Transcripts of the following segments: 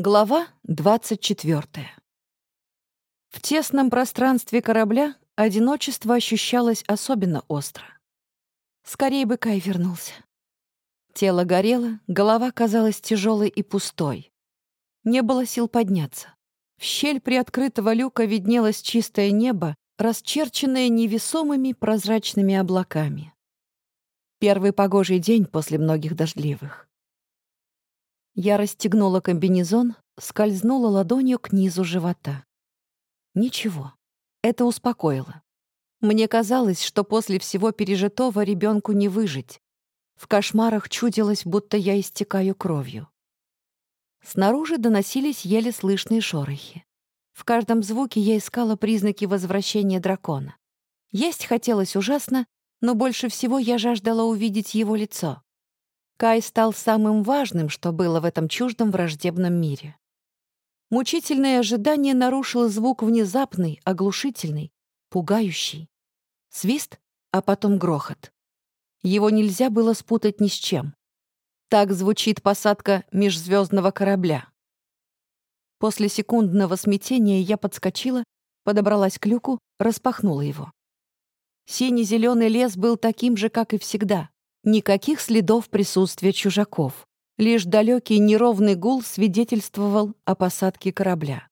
Глава 24. В тесном пространстве корабля одиночество ощущалось особенно остро. Скорее бы Кай вернулся. Тело горело, голова казалась тяжелой и пустой. Не было сил подняться. В щель приоткрытого люка виднелось чистое небо, расчерченное невесомыми прозрачными облаками. Первый погожий день после многих дождливых. Я расстегнула комбинезон, скользнула ладонью к низу живота. Ничего. Это успокоило. Мне казалось, что после всего пережитого ребенку не выжить. В кошмарах чудилось, будто я истекаю кровью. Снаружи доносились еле слышные шорохи. В каждом звуке я искала признаки возвращения дракона. Есть хотелось ужасно, но больше всего я жаждала увидеть его лицо. Кай стал самым важным, что было в этом чуждом враждебном мире. Мучительное ожидание нарушил звук внезапный, оглушительный, пугающий. Свист, а потом грохот. Его нельзя было спутать ни с чем. Так звучит посадка межзвездного корабля. После секундного смятения я подскочила, подобралась к люку, распахнула его. Синий-зеленый лес был таким же, как и всегда. Никаких следов присутствия чужаков. Лишь далекий неровный гул свидетельствовал о посадке корабля.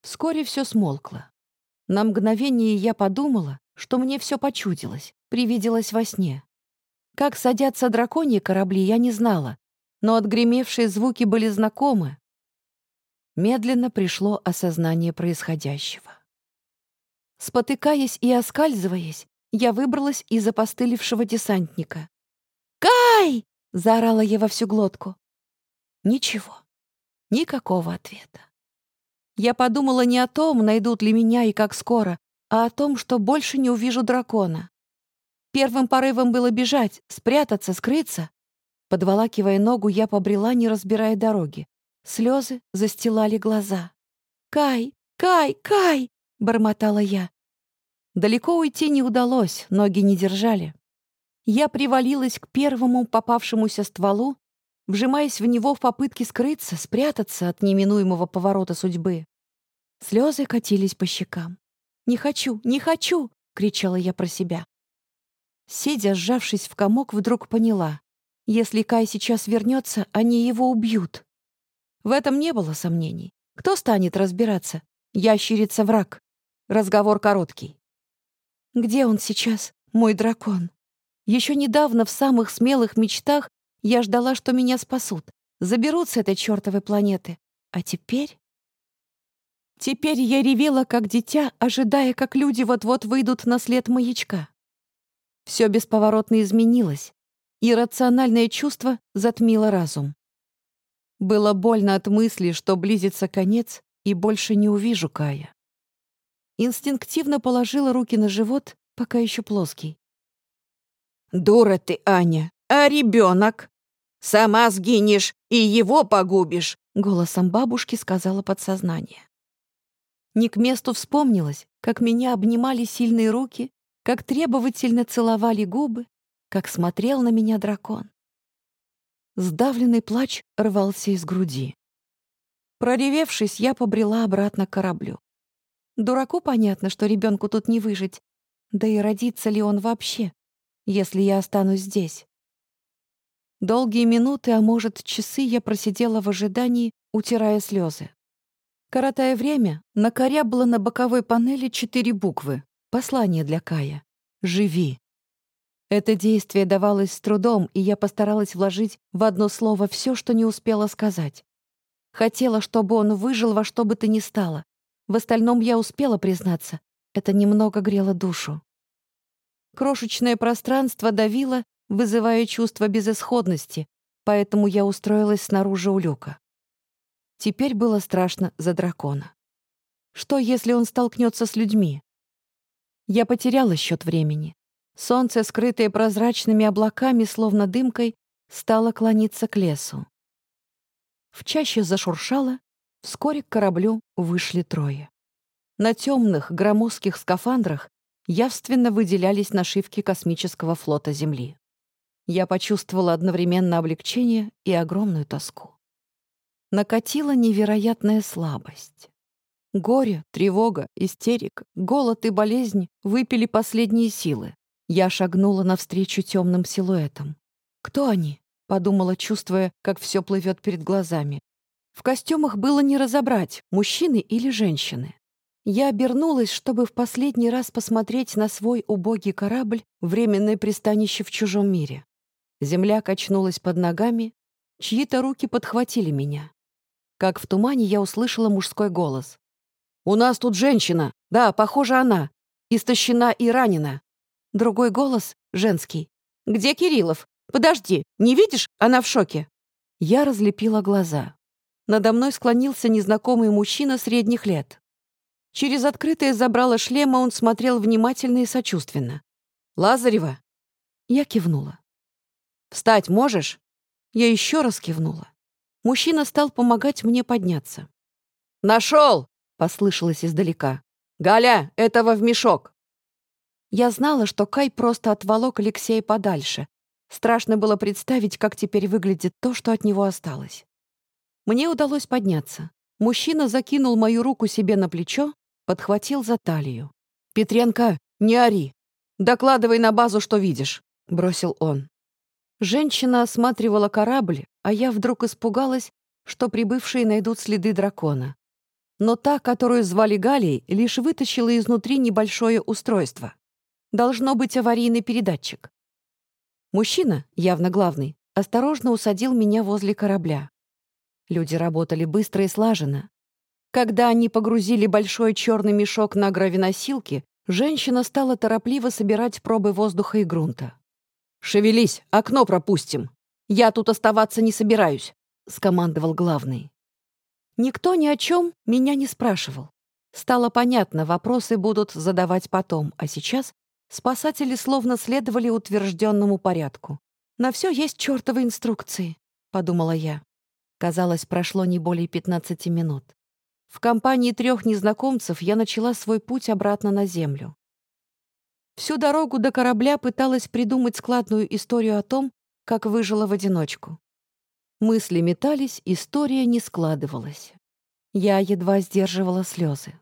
Вскоре все смолкло. На мгновение я подумала, что мне все почудилось, привиделось во сне. Как садятся драконьи корабли, я не знала, но отгремевшие звуки были знакомы. Медленно пришло осознание происходящего. Спотыкаясь и оскальзываясь, я выбралась из опостылевшего десантника. «Кай!» — заорала я во всю глотку. Ничего. Никакого ответа. Я подумала не о том, найдут ли меня и как скоро, а о том, что больше не увижу дракона. Первым порывом было бежать, спрятаться, скрыться. Подволакивая ногу, я побрела, не разбирая дороги. Слезы застилали глаза. «Кай! Кай! Кай!» — бормотала я. Далеко уйти не удалось, ноги не держали. Я привалилась к первому попавшемуся стволу, вжимаясь в него в попытке скрыться, спрятаться от неминуемого поворота судьбы. Слезы катились по щекам. «Не хочу, не хочу!» — кричала я про себя. Сидя, сжавшись в комок, вдруг поняла. Если Кай сейчас вернется, они его убьют. В этом не было сомнений. Кто станет разбираться? Ящерица враг. Разговор короткий. Где он сейчас, мой дракон? Еще недавно в самых смелых мечтах я ждала, что меня спасут, заберут с этой чертовой планеты. А теперь... Теперь я ревела, как дитя, ожидая, как люди вот-вот выйдут на след маячка. Все бесповоротно изменилось, и рациональное чувство затмило разум. Было больно от мысли, что близится конец, и больше не увижу Кая. Инстинктивно положила руки на живот, пока еще плоский. «Дура ты, Аня! А ребенок? Сама сгинешь и его погубишь!» Голосом бабушки сказала подсознание. Не к месту вспомнилось, как меня обнимали сильные руки, как требовательно целовали губы, как смотрел на меня дракон. Сдавленный плач рвался из груди. Проревевшись, я побрела обратно к кораблю. Дураку понятно, что ребенку тут не выжить. Да и родится ли он вообще, если я останусь здесь? Долгие минуты, а может, часы я просидела в ожидании, утирая слезы. Коротая время, накорябла на боковой панели четыре буквы. Послание для Кая. «Живи». Это действие давалось с трудом, и я постаралась вложить в одно слово все, что не успела сказать. Хотела, чтобы он выжил во что бы то ни стало, в остальном я успела признаться. Это немного грело душу. Крошечное пространство давило, вызывая чувство безысходности, поэтому я устроилась снаружи у люка. Теперь было страшно за дракона. Что, если он столкнется с людьми? Я потеряла счет времени. Солнце, скрытое прозрачными облаками, словно дымкой, стало клониться к лесу. В чаще зашуршало, Вскоре к кораблю вышли трое. На темных, громоздких скафандрах явственно выделялись нашивки космического флота Земли. Я почувствовала одновременно облегчение и огромную тоску. накатила невероятная слабость. Горе, тревога, истерика, голод и болезнь выпили последние силы. Я шагнула навстречу темным силуэтам. «Кто они?» — подумала, чувствуя, как все плывет перед глазами. В костюмах было не разобрать, мужчины или женщины. Я обернулась, чтобы в последний раз посмотреть на свой убогий корабль, временное пристанище в чужом мире. Земля качнулась под ногами, чьи-то руки подхватили меня. Как в тумане я услышала мужской голос. «У нас тут женщина! Да, похоже, она! Истощена и ранена!» Другой голос, женский. «Где Кириллов? Подожди, не видишь? Она в шоке!» Я разлепила глаза. Надо мной склонился незнакомый мужчина средних лет. Через открытое забрало шлема он смотрел внимательно и сочувственно. «Лазарева?» Я кивнула. «Встать можешь?» Я еще раз кивнула. Мужчина стал помогать мне подняться. «Нашел!» — послышалось издалека. «Галя, этого в мешок!» Я знала, что Кай просто отволок Алексея подальше. Страшно было представить, как теперь выглядит то, что от него осталось. Мне удалось подняться. Мужчина закинул мою руку себе на плечо, подхватил за талию. «Петренко, не ори! Докладывай на базу, что видишь!» — бросил он. Женщина осматривала корабль, а я вдруг испугалась, что прибывшие найдут следы дракона. Но та, которую звали Галей, лишь вытащила изнутри небольшое устройство. Должно быть аварийный передатчик. Мужчина, явно главный, осторожно усадил меня возле корабля. Люди работали быстро и слаженно. Когда они погрузили большой черный мешок на гравиносилки, женщина стала торопливо собирать пробы воздуха и грунта. «Шевелись, окно пропустим. Я тут оставаться не собираюсь», — скомандовал главный. Никто ни о чем меня не спрашивал. Стало понятно, вопросы будут задавать потом, а сейчас спасатели словно следовали утвержденному порядку. «На все есть чертовы инструкции», — подумала я. Казалось, прошло не более 15 минут. В компании трех незнакомцев я начала свой путь обратно на Землю. Всю дорогу до корабля пыталась придумать складную историю о том, как выжила в одиночку. Мысли метались, история не складывалась. Я едва сдерживала слезы.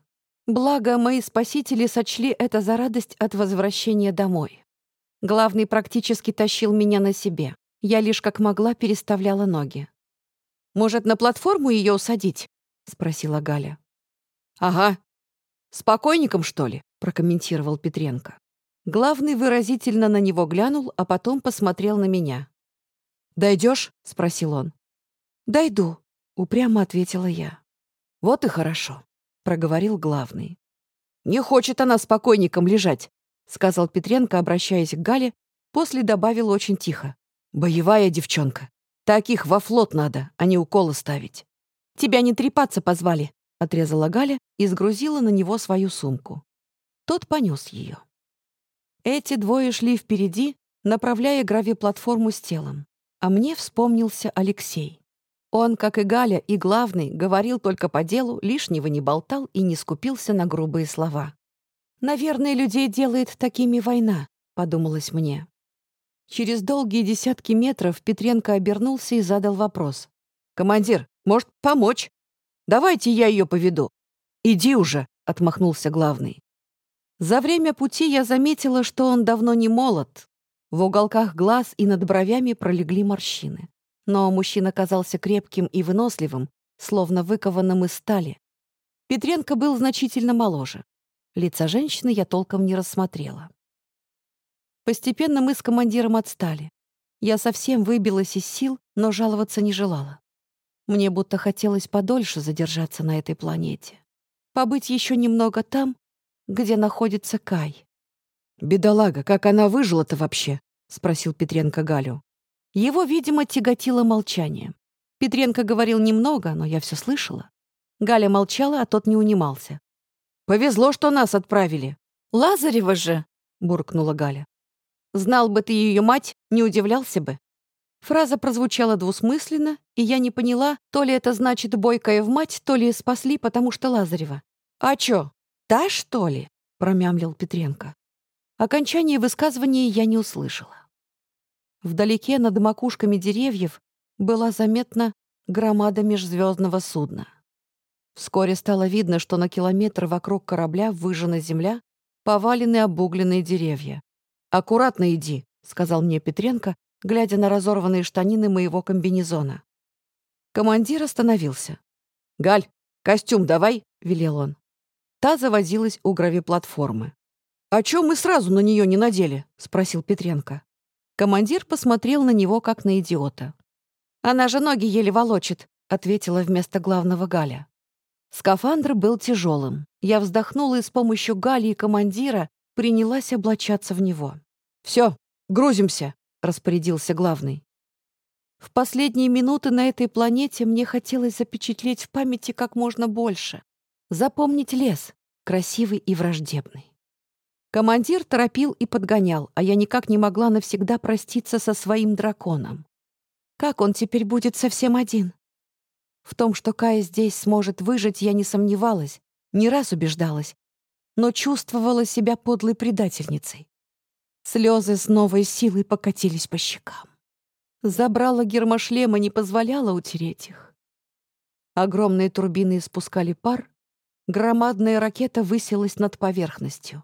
Благо, мои спасители сочли это за радость от возвращения домой. Главный практически тащил меня на себе. Я лишь как могла переставляла ноги. «Может, на платформу ее усадить?» — спросила Галя. «Ага. С покойником, что ли?» — прокомментировал Петренко. Главный выразительно на него глянул, а потом посмотрел на меня. «Дойдешь?» — спросил он. «Дойду», — упрямо ответила я. «Вот и хорошо», — проговорил главный. «Не хочет она с покойником лежать», — сказал Петренко, обращаясь к Гале, после добавил очень тихо. «Боевая девчонка. Таких во флот надо, а не уколы ставить». «Тебя не трепаться позвали», — отрезала Галя и сгрузила на него свою сумку. Тот понес ее. Эти двое шли впереди, направляя гравиплатформу с телом. А мне вспомнился Алексей. Он, как и Галя, и главный, говорил только по делу, лишнего не болтал и не скупился на грубые слова. «Наверное, людей делает такими война», — подумалось мне. Через долгие десятки метров Петренко обернулся и задал вопрос. «Командир, может, помочь? Давайте я ее поведу». «Иди уже», — отмахнулся главный. За время пути я заметила, что он давно не молод. В уголках глаз и над бровями пролегли морщины. Но мужчина казался крепким и выносливым, словно выкованным из стали. Петренко был значительно моложе. Лица женщины я толком не рассмотрела. Постепенно мы с командиром отстали. Я совсем выбилась из сил, но жаловаться не желала. Мне будто хотелось подольше задержаться на этой планете. Побыть еще немного там, где находится Кай. «Бедолага, как она выжила-то вообще?» — спросил Петренко Галю. Его, видимо, тяготило молчание. Петренко говорил немного, но я все слышала. Галя молчала, а тот не унимался. «Повезло, что нас отправили». «Лазарева же!» — буркнула Галя. «Знал бы ты ее мать, не удивлялся бы». Фраза прозвучала двусмысленно, и я не поняла, то ли это значит бойкая в мать, то ли спасли, потому что Лазарева. «А чё, «Та, что ли?» — промямлил Петренко. Окончание высказывания я не услышала. Вдалеке над макушками деревьев была заметна громада межзвездного судна. Вскоре стало видно, что на километр вокруг корабля выжжена земля, повалены обугленные деревья. «Аккуратно иди», — сказал мне Петренко, глядя на разорванные штанины моего комбинезона. Командир остановился. «Галь, костюм давай», — велел он. Та завозилась у гравиплатформы. «А чё мы сразу на нее не надели?» — спросил Петренко. Командир посмотрел на него, как на идиота. «Она же ноги еле волочит», — ответила вместо главного Галя. Скафандр был тяжелым. Я вздохнула и с помощью Гали и командира принялась облачаться в него. «Все, грузимся», — распорядился главный. В последние минуты на этой планете мне хотелось запечатлеть в памяти как можно больше. Запомнить лес, красивый и враждебный. Командир торопил и подгонял, а я никак не могла навсегда проститься со своим драконом. Как он теперь будет совсем один? В том, что Кая здесь сможет выжить, я не сомневалась, не раз убеждалась, но чувствовала себя подлой предательницей. Слезы с новой силой покатились по щекам. Забрала гермошлема, не позволяла утереть их. Огромные турбины испускали пар, громадная ракета высилась над поверхностью.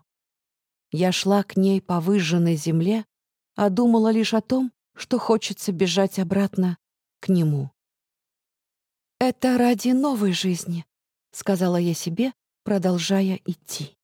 Я шла к ней по выжженной земле, а думала лишь о том, что хочется бежать обратно к нему. «Это ради новой жизни», — сказала я себе, продолжая идти.